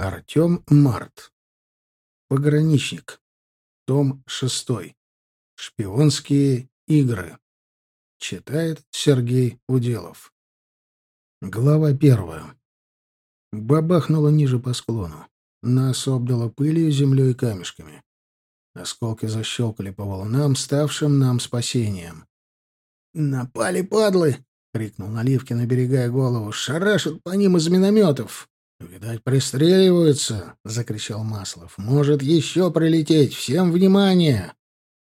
Артем Март. Пограничник. Том 6. Шпионские игры. Читает Сергей Уделов. Глава первая. Бабахнуло ниже по склону. Нас обдало пылью, землей и камешками. Осколки защелкали по волнам, ставшим нам спасением. «Напали, падлы!» — крикнул Наливкин, наберегая голову. «Шарашат по ним из минометов!» «Видать, пристреливаются!» — закричал Маслов. «Может еще прилететь! Всем внимание!»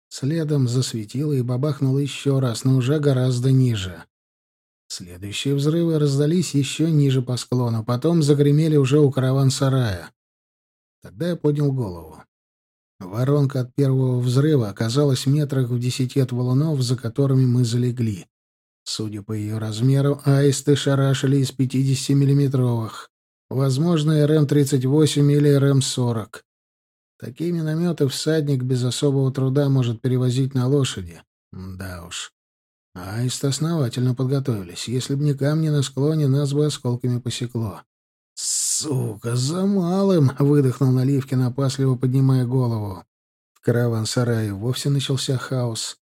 Следом засветило и бабахнуло еще раз, но уже гораздо ниже. Следующие взрывы раздались еще ниже по склону, потом загремели уже у караван-сарая. Тогда я поднял голову. Воронка от первого взрыва оказалась в метрах в десяти от валунов, за которыми мы залегли. Судя по ее размеру, аисты шарашили из 50-миллиметровых. Возможно, РМ-38 или РМ-40. Такие минометы всадник без особого труда может перевозить на лошади. Да уж. Аисты основательно подготовились. Если б не камни на склоне, нас бы осколками посекло. «Сука, за малым!» — выдохнул Наливкин, опасливо поднимая голову. В караван-сарае вовсе начался хаос.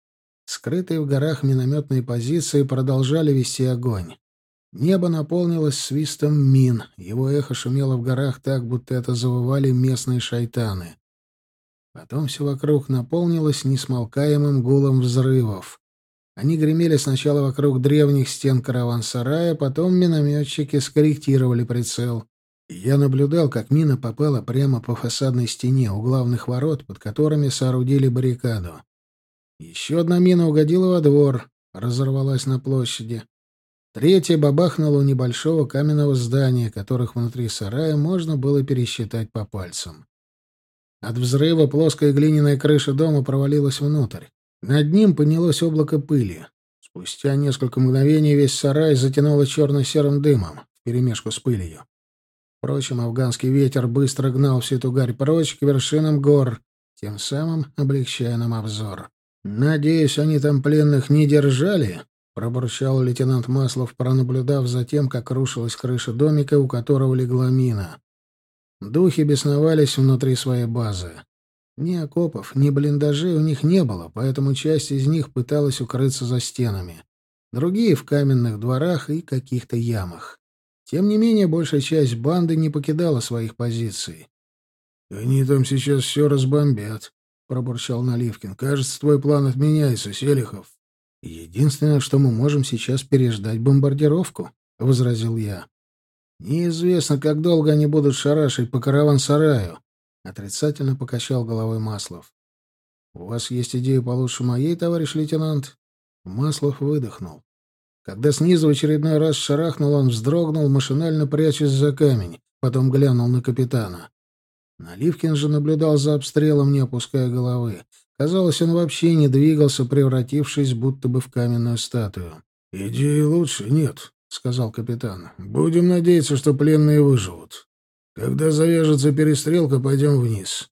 Скрытые в горах минометные позиции продолжали вести огонь. Небо наполнилось свистом мин, его эхо шумело в горах так, будто это завывали местные шайтаны. Потом все вокруг наполнилось несмолкаемым гулом взрывов. Они гремели сначала вокруг древних стен караван-сарая, потом минометчики скорректировали прицел. Я наблюдал, как мина попала прямо по фасадной стене у главных ворот, под которыми соорудили баррикаду. Еще одна мина угодила во двор, разорвалась на площади. Третья бабахнула у небольшого каменного здания, которых внутри сарая можно было пересчитать по пальцам. От взрыва плоская глиняная крыша дома провалилась внутрь. Над ним поднялось облако пыли. Спустя несколько мгновений весь сарай затянуло черно-серым дымом, вперемешку с пылью. Впрочем, афганский ветер быстро гнал всю эту гарь прочь к вершинам гор, тем самым облегчая нам обзор. «Надеюсь, они там пленных не держали?» Пробурчал лейтенант Маслов, пронаблюдав за тем, как рушилась крыша домика, у которого легла мина. Духи бесновались внутри своей базы. Ни окопов, ни блиндажей у них не было, поэтому часть из них пыталась укрыться за стенами. Другие — в каменных дворах и каких-то ямах. Тем не менее, большая часть банды не покидала своих позиций. «Они там сейчас все разбомбят», — пробурчал Наливкин. «Кажется, твой план отменяется, Селихов». «Единственное, что мы можем сейчас переждать бомбардировку», — возразил я. «Неизвестно, как долго они будут шарашить по караван-сараю», — отрицательно покачал головой Маслов. «У вас есть идея получше моей, товарищ лейтенант?» Маслов выдохнул. Когда снизу в очередной раз шарахнул, он вздрогнул, машинально прячась за камень, потом глянул на капитана. Наливкин же наблюдал за обстрелом, не опуская головы. Казалось, он вообще не двигался, превратившись будто бы в каменную статую. «Идеи лучше нет», — сказал капитан. «Будем надеяться, что пленные выживут. Когда завяжется перестрелка, пойдем вниз».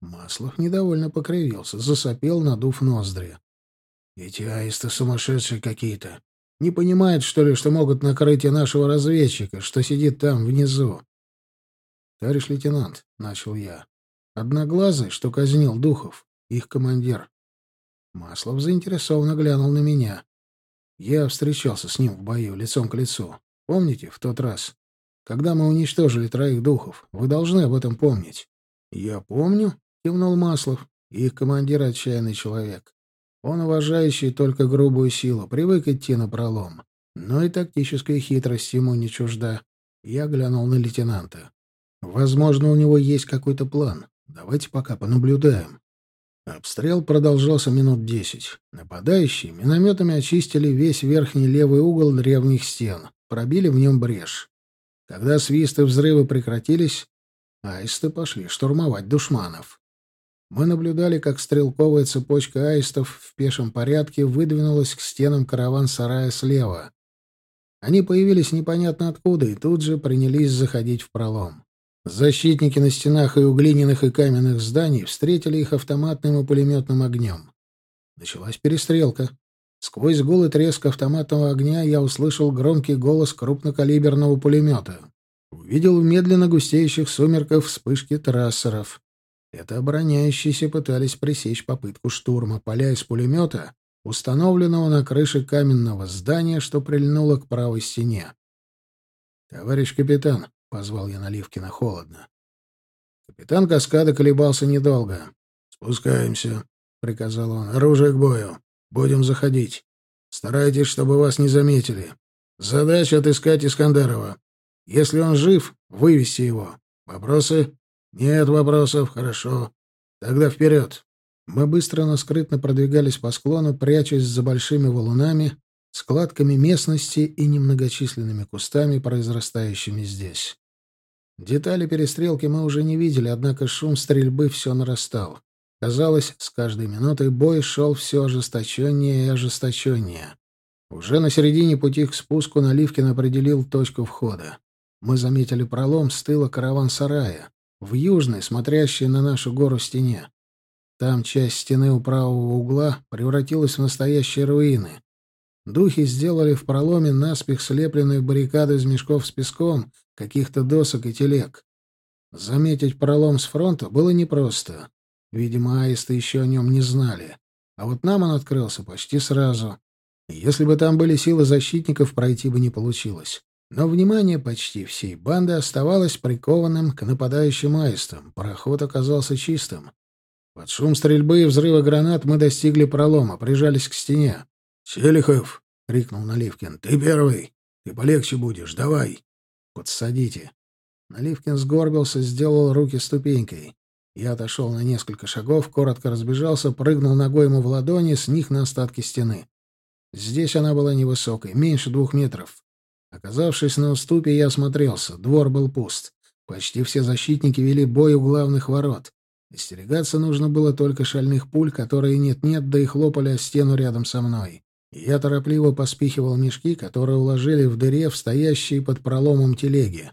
Маслов недовольно покривился, засопел, надув ноздри. «Эти аисты сумасшедшие какие-то. Не понимают, что ли, что могут накрыть и нашего разведчика, что сидит там, внизу?» «Товарищ лейтенант», — начал я, — «одноглазый, что казнил духов, их командир. Маслов заинтересованно глянул на меня. Я встречался с ним в бою, лицом к лицу. Помните, в тот раз? Когда мы уничтожили троих духов. Вы должны об этом помнить. Я помню, кивнул Маслов. Их командир отчаянный человек. Он уважающий только грубую силу, привык идти на пролом. Но и тактическая хитрость ему не чужда. Я глянул на лейтенанта. Возможно, у него есть какой-то план. Давайте пока понаблюдаем. Обстрел продолжался минут десять. Нападающие минометами очистили весь верхний левый угол древних стен, пробили в нем брешь. Когда свисты взрывы прекратились, аисты пошли штурмовать душманов. Мы наблюдали, как стрелковая цепочка аистов в пешем порядке выдвинулась к стенам караван-сарая слева. Они появились непонятно откуда и тут же принялись заходить в пролом. Защитники на стенах и у и каменных зданий встретили их автоматным и пулеметным огнем. Началась перестрелка. Сквозь гул и треск автоматного огня я услышал громкий голос крупнокалиберного пулемета. увидел в медленно густеющих сумерках вспышки трассеров. Это обороняющиеся пытались пресечь попытку штурма поля из пулемета, установленного на крыше каменного здания, что прильнуло к правой стене. «Товарищ капитан», — позвал я Наливкина холодно. Капитан каскада колебался недолго. «Спускаемся», — приказал он. «Оружие к бою. Будем заходить. Старайтесь, чтобы вас не заметили. Задача — отыскать Искандерова. Если он жив, вывести его. Вопросы? Нет вопросов. Хорошо. Тогда вперед. Мы быстро, но скрытно продвигались по склону, прячась за большими валунами, складками местности и немногочисленными кустами, произрастающими здесь. Детали перестрелки мы уже не видели, однако шум стрельбы все нарастал. Казалось, с каждой минутой бой шел все ожесточеннее и ожесточеннее. Уже на середине пути к спуску Наливкин определил точку входа. Мы заметили пролом с тыла караван-сарая, в южной, смотрящей на нашу гору стене. Там часть стены у правого угла превратилась в настоящие руины. Духи сделали в проломе наспех слепленную баррикаду из мешков с песком, каких-то досок и телег. Заметить пролом с фронта было непросто. Видимо, аисты еще о нем не знали. А вот нам он открылся почти сразу. Если бы там были силы защитников, пройти бы не получилось. Но внимание почти всей банды оставалось прикованным к нападающим аистам. Проход оказался чистым. Под шум стрельбы и взрыва гранат мы достигли пролома, прижались к стене. «Селихов!» — крикнул Наливкин. «Ты первый! Ты полегче будешь! Давай!» «Подсадите!» Наливкин сгорбился, сделал руки ступенькой. Я отошел на несколько шагов, коротко разбежался, прыгнул ногой ему в ладони, с них на остатки стены. Здесь она была невысокой, меньше двух метров. Оказавшись на уступе, я осмотрелся. Двор был пуст. Почти все защитники вели бой у главных ворот. Остерегаться нужно было только шальных пуль, которые нет-нет, да и хлопали о стену рядом со мной. Я торопливо поспихивал мешки, которые уложили в дыре в стоящие под проломом телеги.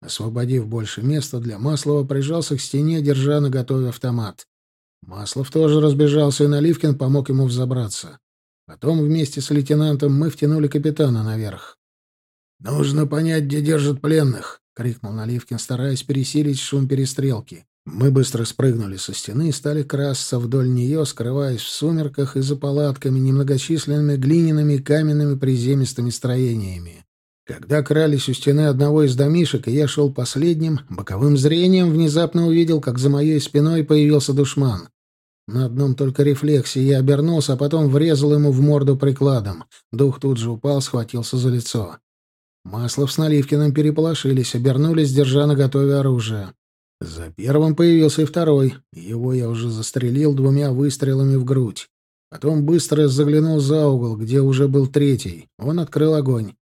Освободив больше места для Маслова, прижался к стене, держа на готове автомат. Маслов тоже разбежался, и Наливкин помог ему взобраться. Потом вместе с лейтенантом мы втянули капитана наверх. «Нужно понять, где держат пленных!» — крикнул Наливкин, стараясь пересилить шум перестрелки. Мы быстро спрыгнули со стены и стали красться вдоль нее, скрываясь в сумерках и за палатками, немногочисленными глиняными каменными приземистыми строениями. Когда крались у стены одного из домишек, и я шел последним, боковым зрением внезапно увидел, как за моей спиной появился душман. На одном только рефлексе я обернулся, а потом врезал ему в морду прикладом. Дух тут же упал, схватился за лицо. Маслов с Наливкиным переполошились, обернулись, держа на готове оружие. За первым появился и второй. Его я уже застрелил двумя выстрелами в грудь. Потом быстро заглянул за угол, где уже был третий. Он открыл огонь.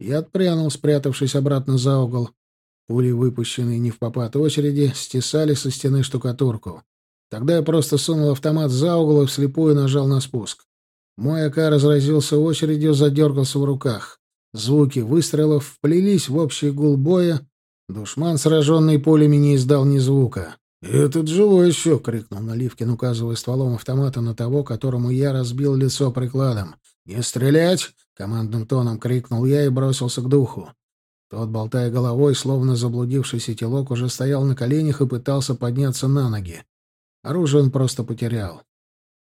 Я отпрянул, спрятавшись обратно за угол. Пули, выпущенные не в попад очереди, стесали со стены штукатурку. Тогда я просто сунул автомат за угол и вслепую нажал на спуск. Мой АК разразился очередью, задергался в руках. Звуки выстрелов вплелись в общий гул боя. Душман, сраженный пулями, не издал ни звука. «Этот живой еще!» — крикнул Наливкин, указывая стволом автомата на того, которому я разбил лицо прикладом. «Не стрелять!» — командным тоном крикнул я и бросился к духу. Тот, болтая головой, словно заблудившийся телок, уже стоял на коленях и пытался подняться на ноги. Оружие он просто потерял.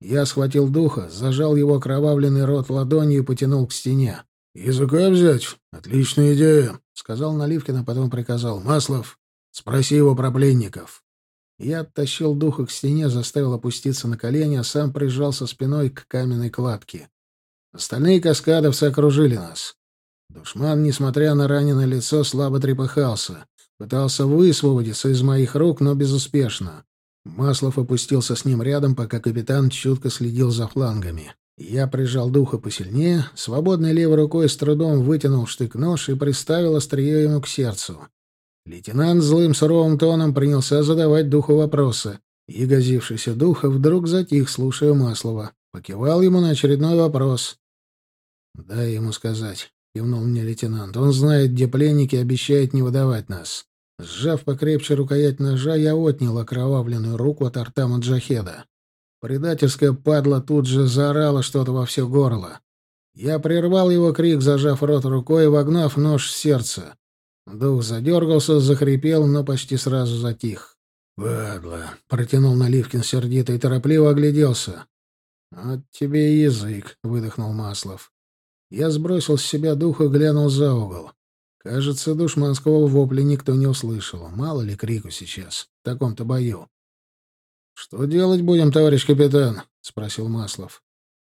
Я схватил духа, зажал его окровавленный рот ладонью и потянул к стене. «Языка взять? Отличная идея», — сказал Наливкин, а потом приказал. «Маслов, спроси его про пленников». Я оттащил духа к стене, заставил опуститься на колени, а сам прижался спиной к каменной кладке. Остальные каскадовцы окружили нас. Душман, несмотря на раненое лицо, слабо трепыхался. Пытался высвободиться из моих рук, но безуспешно. Маслов опустился с ним рядом, пока капитан чутко следил за флангами. Я прижал духа посильнее, свободной левой рукой с трудом вытянул штык-нож и приставил острие ему к сердцу. Лейтенант злым суровым тоном принялся задавать духу вопросы. Ягозившийся духа вдруг затих, слушая Маслова. Покивал ему на очередной вопрос. «Дай ему сказать», — кивнул мне лейтенант. «Он знает, где пленники, обещает не выдавать нас». Сжав покрепче рукоять ножа, я отнял окровавленную руку от рта Маджахеда. Предательская падла тут же заорала что-то во все горло. Я прервал его крик, зажав рот рукой и вогнав нож в сердце. Дух задергался, захрипел, но почти сразу затих. «Падла!» — протянул Наливкин сердито и торопливо огляделся. «От тебе язык!» — выдохнул Маслов. Я сбросил с себя дух и глянул за угол. Кажется, душманского вопля никто не услышал. Мало ли крику сейчас, в таком-то бою. «Что делать будем, товарищ капитан?» — спросил Маслов.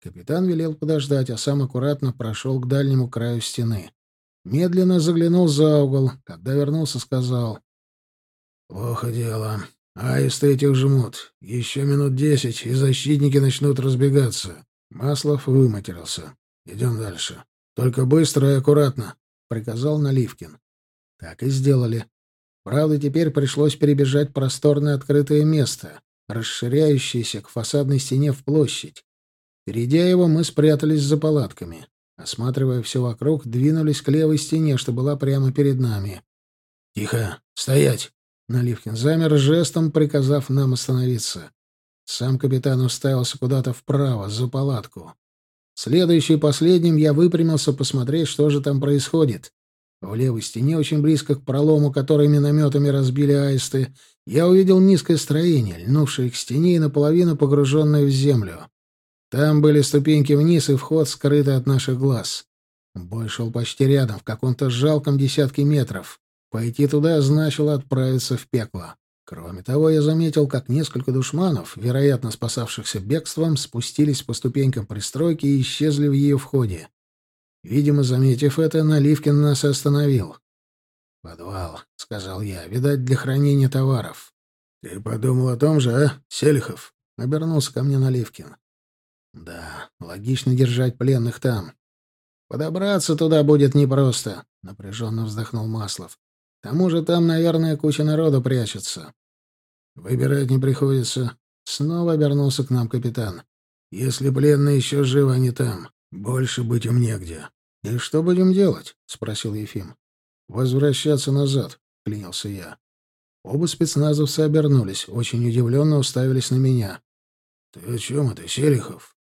Капитан велел подождать, а сам аккуратно прошел к дальнему краю стены. Медленно заглянул за угол. Когда вернулся, сказал. «Плохо дело. Аисты этих жмут. Еще минут десять, и защитники начнут разбегаться». Маслов выматерился. «Идем дальше. Только быстро и аккуратно», — приказал Наливкин. Так и сделали. Правда, теперь пришлось перебежать просторное открытое место, расширяющееся к фасадной стене в площадь. Перейдя его, мы спрятались за палатками. Осматривая все вокруг, двинулись к левой стене, что была прямо перед нами. «Тихо! Стоять!» Наливкин замер, жестом приказав нам остановиться. Сам капитан уставился куда-то вправо, за палатку. Следующий последним я выпрямился посмотреть, что же там происходит. В левой стене, очень близко к пролому, который минометами разбили аисты, я увидел низкое строение, льнувшее к стене и наполовину погруженное в землю. Там были ступеньки вниз и вход, скрытый от наших глаз. Бой шел почти рядом, в каком-то жалком десятке метров. Пойти туда значило отправиться в пекло. Кроме того, я заметил, как несколько душманов, вероятно, спасавшихся бегством, спустились по ступенькам пристройки и исчезли в ее входе. Видимо, заметив это, Наливкин нас остановил. «Подвал», — сказал я, — «видать, для хранения товаров». «Ты подумал о том же, а, Селихов?» — обернулся ко мне Наливкин. Да, логично держать пленных там. Подобраться туда будет непросто, напряженно вздохнул Маслов. К тому же там, наверное, куча народа прячется. Выбирать не приходится. Снова обернулся к нам капитан. Если пленные еще живы, они там. Больше быть им негде. И что будем делать? спросил Ефим. Возвращаться назад, клянился я. Оба спецназовца обернулись, очень удивленно уставились на меня. «Ты о чем это, Селихов?»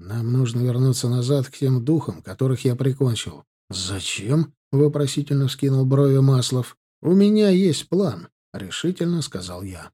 Нам нужно вернуться назад к тем духам, которых я прикончил. Зачем? вопросительно вскинул брови Маслов. У меня есть план, решительно сказал я.